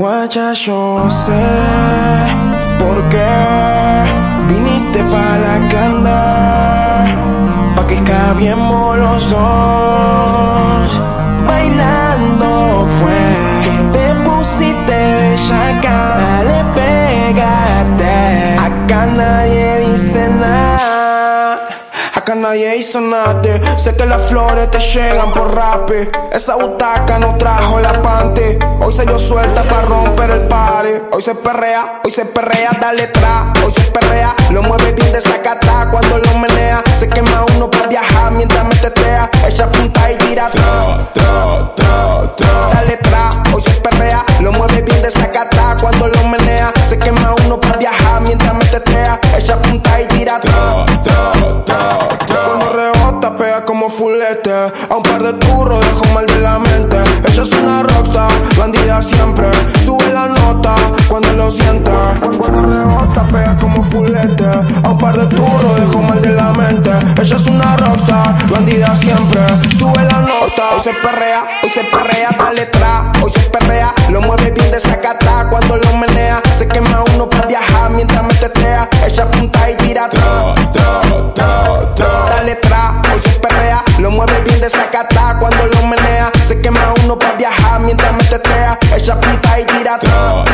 Guacha, yo sé por qué viniste pa' la canda, pa' que cabiemos los dos. Bailando fue que te pusiste bellaca, dale pégate. Acá nadie dice nada. Nadie hizo nada, sé que las flores te llegan por rap Esa butaca no trajo la pante, hoy se dio suelta para romper el pare. Hoy se perrea, hoy se perrea, dale tra, hoy se perrea, lo mueve bien de sacata cuando lo menea. Se quema uno para viajar mientras me tetea, ella apunta y tira tra, tra, tra, tra. Dale tra, hoy se perrea, lo mueve bien de sacata cuando lo menea. Se quema uno para viajar mientras me tetea, ella apunta y tira tra, A un par de turros dejo mal de la mente. Ella es una rockstar, bandida siempre. Sube la nota cuando lo siente. Cuando rebota pega como fulete. A un par de turros dejo mal de la mente. Ella es una rockstar, bandida siempre. Sube la nota. Hoy se perrea, hoy se perrea, dale tra. Hoy se perrea, tira todo.